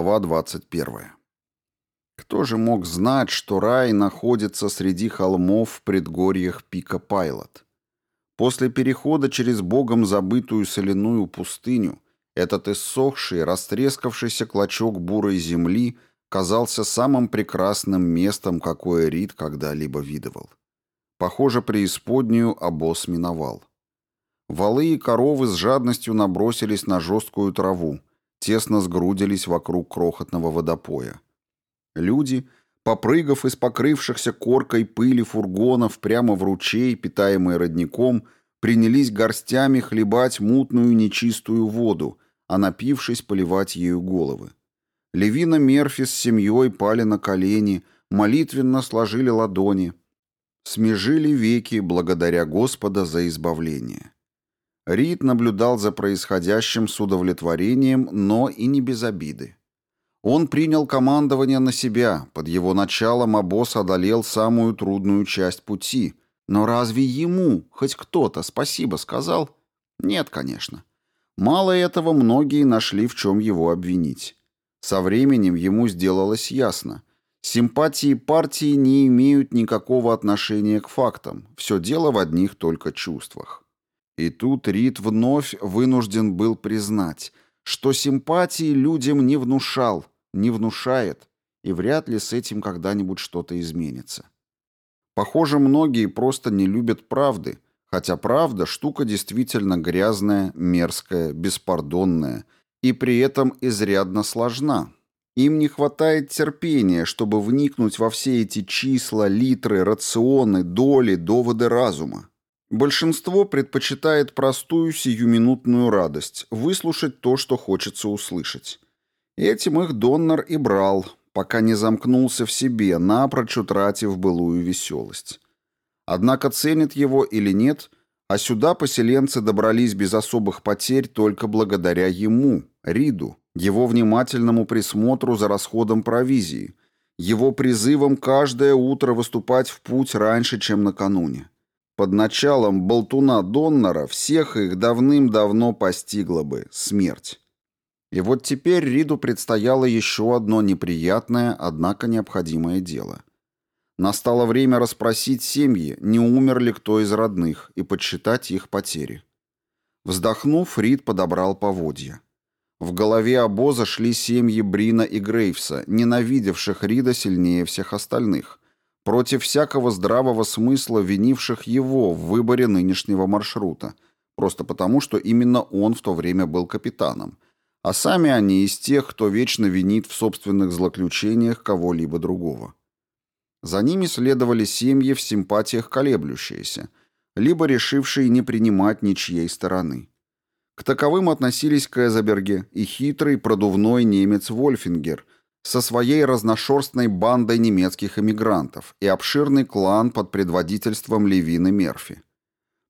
Глава 21. Кто же мог знать, что рай находится среди холмов в предгорьях пика Пайлот? После перехода через богом забытую соляную пустыню этот иссохший, растрескавшийся клочок бурой земли казался самым прекрасным местом, какое Рид когда-либо видывал. Похоже, преисподнюю обоз миновал. Валы и коровы с жадностью набросились на жесткую траву, тесно сгрудились вокруг крохотного водопоя. Люди, попрыгав из покрывшихся коркой пыли фургонов прямо в ручей, питаемый родником, принялись горстями хлебать мутную нечистую воду, а напившись, поливать ею головы. Левина Мерфи с семьей пали на колени, молитвенно сложили ладони, смежили веки благодаря Господа за избавление. Рид наблюдал за происходящим с удовлетворением, но и не без обиды. Он принял командование на себя, под его началом обоз одолел самую трудную часть пути. Но разве ему хоть кто-то спасибо сказал? Нет, конечно. Мало этого, многие нашли в чем его обвинить. Со временем ему сделалось ясно. Симпатии партии не имеют никакого отношения к фактам. Все дело в одних только чувствах. И тут Рид вновь вынужден был признать, что симпатии людям не внушал, не внушает, и вряд ли с этим когда-нибудь что-то изменится. Похоже, многие просто не любят правды, хотя правда – штука действительно грязная, мерзкая, беспардонная и при этом изрядно сложна. Им не хватает терпения, чтобы вникнуть во все эти числа, литры, рационы, доли, доводы разума. Большинство предпочитает простую сиюминутную радость, выслушать то, что хочется услышать. Этим их Доннер и брал, пока не замкнулся в себе, напрочь утратив былую веселость. Однако ценят его или нет, а сюда поселенцы добрались без особых потерь только благодаря ему, Риду, его внимательному присмотру за расходом провизии, его призывом каждое утро выступать в путь раньше, чем накануне. Под началом болтуна Доннера всех их давным-давно постигла бы смерть. И вот теперь Риду предстояло еще одно неприятное, однако необходимое дело. Настало время расспросить семьи, не умер ли кто из родных, и подсчитать их потери. Вздохнув, Рид подобрал поводья. В голове обоза шли семьи Брина и Грейвса, ненавидевших Рида сильнее всех остальных, против всякого здравого смысла винивших его в выборе нынешнего маршрута, просто потому, что именно он в то время был капитаном, а сами они из тех, кто вечно винит в собственных злоключениях кого-либо другого. За ними следовали семьи в симпатиях колеблющиеся, либо решившие не принимать ничьей стороны. К таковым относились Кэзаберге и хитрый продувной немец Вольфингер – со своей разношерстной бандой немецких эмигрантов и обширный клан под предводительством Левины Мерфи.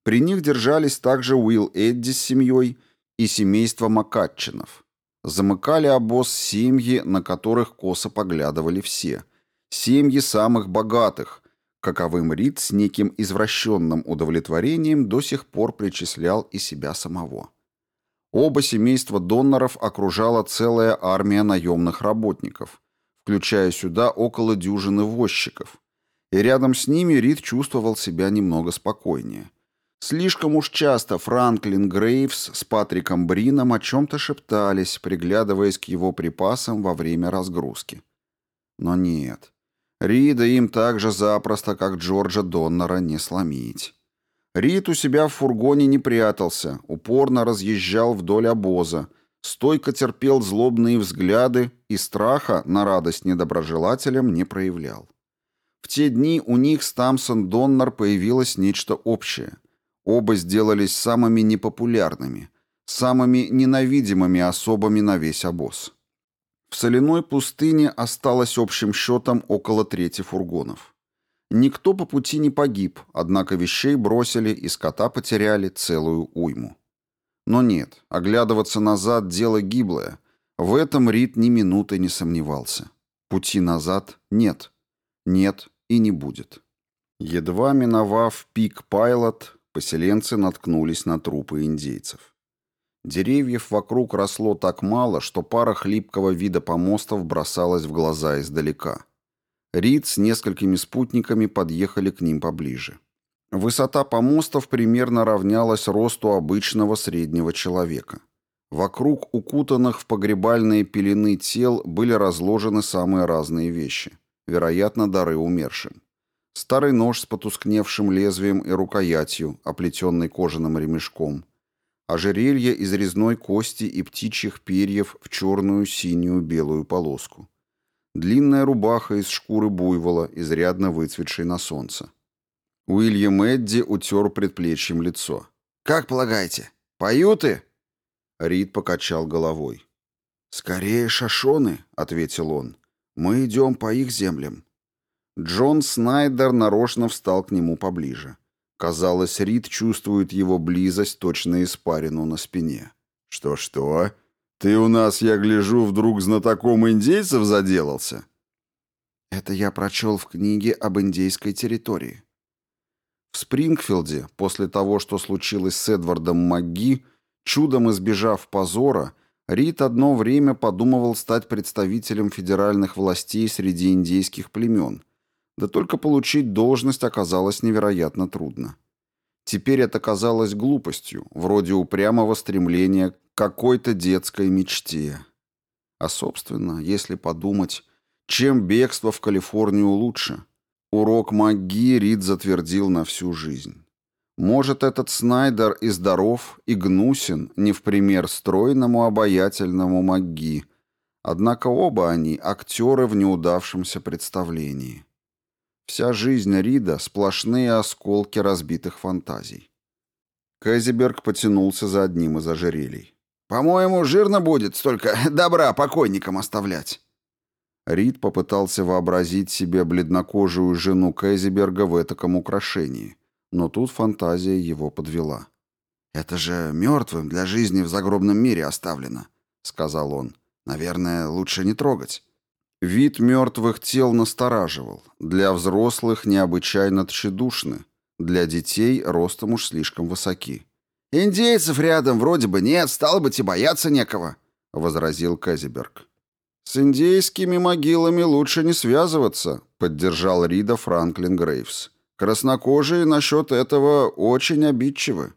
При них держались также Уилл Эдди с семьей и семейство Макатчинов. Замыкали обоз семьи, на которых косо поглядывали все. Семьи самых богатых, каковым Рид с неким извращенным удовлетворением до сих пор причислял и себя самого. Оба семейства доноров окружала целая армия наемных работников, включая сюда около дюжины возчиков. И рядом с ними Рид чувствовал себя немного спокойнее. Слишком уж часто Франклин Грейвс с Патриком Брином о чем-то шептались, приглядываясь к его припасам во время разгрузки. Но нет, Рида им так же запросто, как Джорджа Доннера, не сломить. Рид у себя в фургоне не прятался, упорно разъезжал вдоль обоза, стойко терпел злобные взгляды и страха на радость недоброжелателям не проявлял. В те дни у них с Тамсон Доннер появилось нечто общее. Оба сделались самыми непопулярными, самыми ненавидимыми особами на весь обоз. В соляной пустыне осталось общим счетом около трети фургонов. Никто по пути не погиб, однако вещей бросили и скота потеряли целую уйму. Но нет, оглядываться назад – дело гиблое. В этом Рид ни минуты не сомневался. Пути назад нет. Нет и не будет. Едва миновав пик Пайлот, поселенцы наткнулись на трупы индейцев. Деревьев вокруг росло так мало, что пара хлипкого вида помостов бросалась в глаза издалека. Рид с несколькими спутниками подъехали к ним поближе. Высота помостов примерно равнялась росту обычного среднего человека. Вокруг укутанных в погребальные пелены тел были разложены самые разные вещи, вероятно, дары умершим. Старый нож с потускневшим лезвием и рукоятью, оплетенный кожаным ремешком. Ожерелье из резной кости и птичьих перьев в черную, синюю, белую полоску. Длинная рубаха из шкуры буйвола, изрядно выцветшей на солнце. Уильям Эдди утер предплечьем лицо. «Как полагаете, поют и?» Рид покачал головой. «Скорее шашоны», — ответил он. «Мы идем по их землям». Джон Снайдер нарочно встал к нему поближе. Казалось, Рид чувствует его близость, точно испарину на спине. «Что-что? Ты у нас, я гляжу, вдруг знатоком индейцев заделался?» «Это я прочел в книге об индейской территории», в Спрингфилде, после того, что случилось с Эдвардом МакГи, чудом избежав позора, Рид одно время подумывал стать представителем федеральных властей среди индейских племен, да только получить должность оказалось невероятно трудно. Теперь это казалось глупостью, вроде упрямого стремления какой-то детской мечте. А, собственно, если подумать, чем бегство в Калифорнию лучше – Урок магии Рид затвердил на всю жизнь. Может, этот Снайдер и здоров, и гнусен, не в пример стройному обаятельному маги. Однако оба они актеры в неудавшемся представлении. Вся жизнь Рида — сплошные осколки разбитых фантазий. Кэзиберг потянулся за одним из ожерелий. «По-моему, жирно будет столько добра покойникам оставлять». Рид попытался вообразить себе бледнокожую жену Кэзиберга в этаком украшении, но тут фантазия его подвела. «Это же мертвым для жизни в загробном мире оставлено», — сказал он. «Наверное, лучше не трогать». Вид мертвых тел настораживал. Для взрослых необычайно тщедушны, для детей ростом уж слишком высоки. «Индейцев рядом вроде бы нет, стало быть, и бояться некого», — возразил Казиберг. «С индейскими могилами лучше не связываться», — поддержал Рида Франклин Грейвс. «Краснокожие насчет этого очень обидчивы».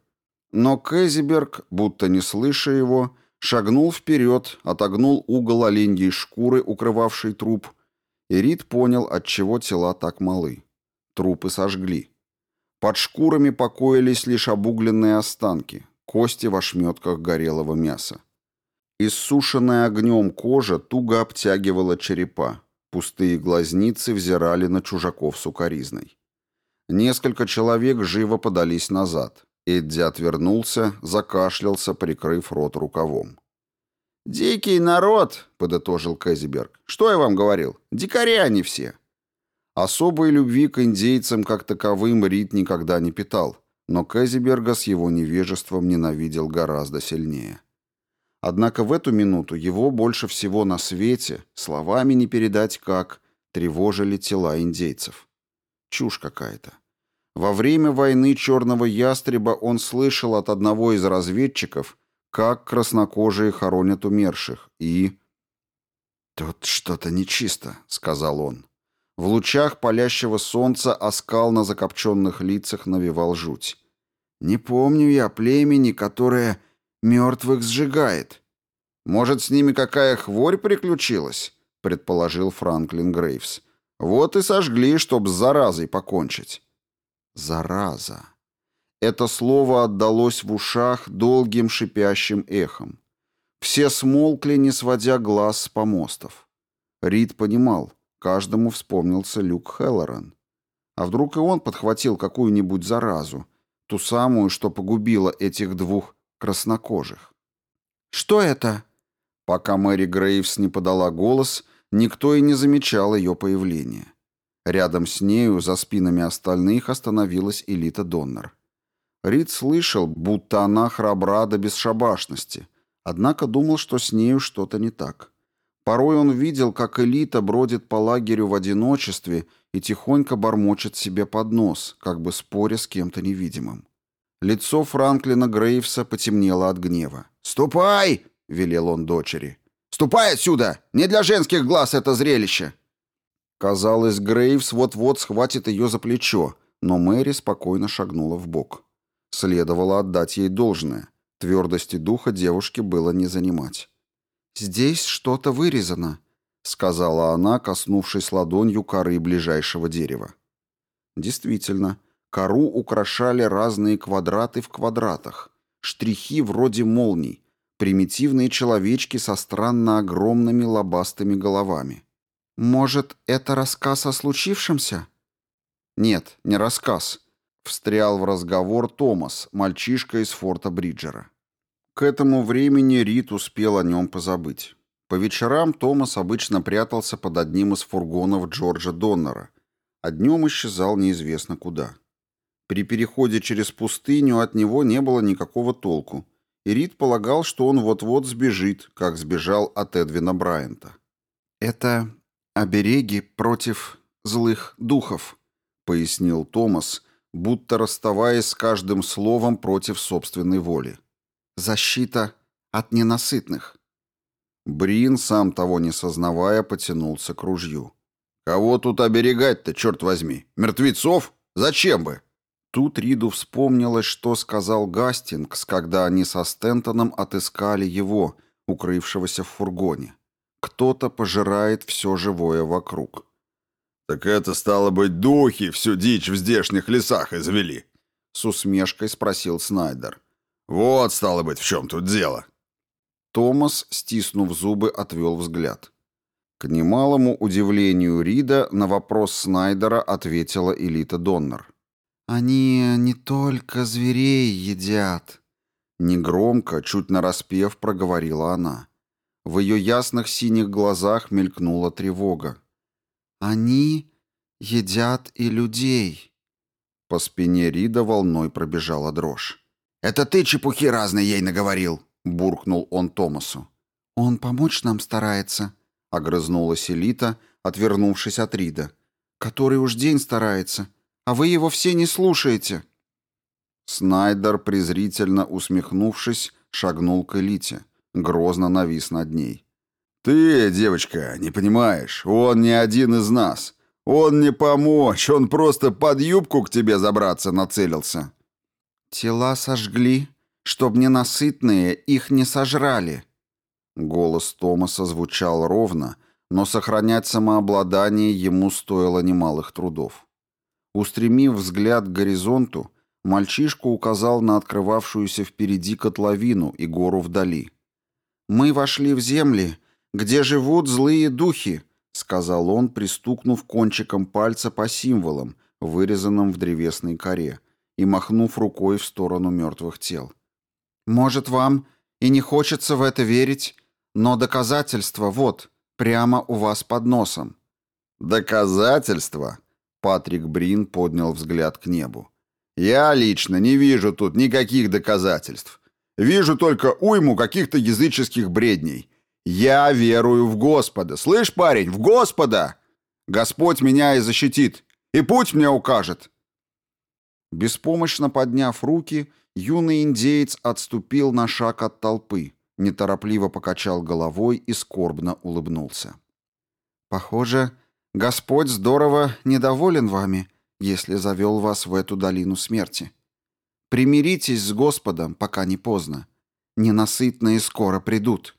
Но Кэзиберг, будто не слыша его, шагнул вперед, отогнул угол оленьей шкуры, укрывавшей труп, и Рид понял, отчего тела так малы. Трупы сожгли. Под шкурами покоились лишь обугленные останки, кости в ошметках горелого мяса. Иссушенная огнем кожа туго обтягивала черепа. Пустые глазницы взирали на чужаков сукоризной. Несколько человек живо подались назад. Эдди отвернулся, закашлялся, прикрыв рот рукавом. «Дикий народ», — подытожил Кэзиберг. «Что я вам говорил? Дикари они все». Особой любви к индейцам как таковым Рид никогда не питал, но Кэзиберга с его невежеством ненавидел гораздо сильнее. Однако в эту минуту его больше всего на свете, словами не передать как, тревожили тела индейцев. Чушь какая-то. Во время войны Черного Ястреба он слышал от одного из разведчиков, как краснокожие хоронят умерших, и... «Тут что-то нечисто», — сказал он. В лучах палящего солнца оскал на закопченных лицах навевал жуть. «Не помню я племени, которое мертвых сжигает. Может, с ними какая хворь приключилась? предположил Франклин Грейвс. Вот и сожгли, чтоб с заразой покончить. Зараза. Это слово отдалось в ушах долгим шипящим эхом. Все смолкли, не сводя глаз с помостов. Рид понимал, каждому вспомнился Люк Хеллоран. А вдруг и он подхватил какую-нибудь заразу, ту самую, что погубила этих двух краснокожих. «Что это?» Пока Мэри Грейвс не подала голос, никто и не замечал ее появления. Рядом с нею, за спинами остальных, остановилась Элита Доннер. Рид слышал, будто она храбра до бесшабашности, однако думал, что с нею что-то не так. Порой он видел, как Элита бродит по лагерю в одиночестве и тихонько бормочет себе под нос, как бы споря с кем-то невидимым. Лицо Франклина Грейвса потемнело от гнева. «Ступай!» — велел он дочери. «Ступай отсюда! Не для женских глаз это зрелище!» Казалось, Грейвс вот-вот схватит ее за плечо, но Мэри спокойно шагнула в бок. Следовало отдать ей должное. Твердости духа девушке было не занимать. «Здесь что-то вырезано», — сказала она, коснувшись ладонью коры ближайшего дерева. Действительно, кору украшали разные квадраты в квадратах, штрихи вроде молний, примитивные человечки со странно огромными лобастыми головами. «Может, это рассказ о случившемся?» «Нет, не рассказ», — встрял в разговор Томас, мальчишка из форта Бриджера. К этому времени Рит успел о нем позабыть. По вечерам Томас обычно прятался под одним из фургонов Джорджа Доннера, а днем исчезал неизвестно куда. При переходе через пустыню от него не было никакого толку, и Рид полагал, что он вот-вот сбежит, как сбежал от Эдвина Брайанта. «Это обереги против злых духов», — пояснил Томас, будто расставаясь с каждым словом против собственной воли. Защита от ненасытных. Брин, сам того не сознавая, потянулся к ружью. «Кого тут оберегать-то, черт возьми? Мертвецов? Зачем бы?» Тут Риду вспомнилось, что сказал Гастингс, когда они со Стентоном отыскали его, укрывшегося в фургоне. Кто-то пожирает все живое вокруг. «Так это, стало быть, духи всю дичь в здешних лесах извели?» С усмешкой спросил Снайдер. Вот, стало быть, в чем тут дело. Томас, стиснув зубы, отвел взгляд. К немалому удивлению Рида на вопрос Снайдера ответила Элита Доннер. «Они не только зверей едят», — негромко, чуть нараспев, проговорила она. В ее ясных синих глазах мелькнула тревога. «Они едят и людей». По спине Рида волной пробежала дрожь. «Это ты чепухи разные ей наговорил», — буркнул он Томасу. «Он помочь нам старается», — огрызнулась Элита, отвернувшись от Рида. «Который уж день старается, а вы его все не слушаете». Снайдер, презрительно усмехнувшись, шагнул к Элите, грозно навис над ней. «Ты, девочка, не понимаешь, он не один из нас. Он не помочь, он просто под юбку к тебе забраться нацелился». «Тела сожгли, чтоб ненасытные их не сожрали». Голос Томаса звучал ровно, но сохранять самообладание ему стоило немалых трудов. Устремив взгляд к горизонту, мальчишка указал на открывавшуюся впереди котловину и гору вдали. «Мы вошли в земли, где живут злые духи», — сказал он, пристукнув кончиком пальца по символам, вырезанным в древесной коре и махнув рукой в сторону мертвых тел. «Может, вам и не хочется в это верить, но доказательства вот, прямо у вас под носом». «Доказательства?» Патрик Брин поднял взгляд к небу. «Я лично не вижу тут никаких доказательств. Вижу только уйму каких-то языческих бредней. Я верую в Господа. Слышь, парень, в Господа! Господь меня и защитит, и путь мне укажет. Беспомощно подняв руки, юный индеец отступил на шаг от толпы, неторопливо покачал головой и скорбно улыбнулся. «Похоже, Господь здорово недоволен вами, если завел вас в эту долину смерти. Примиритесь с Господом, пока не поздно. Ненасытные скоро придут».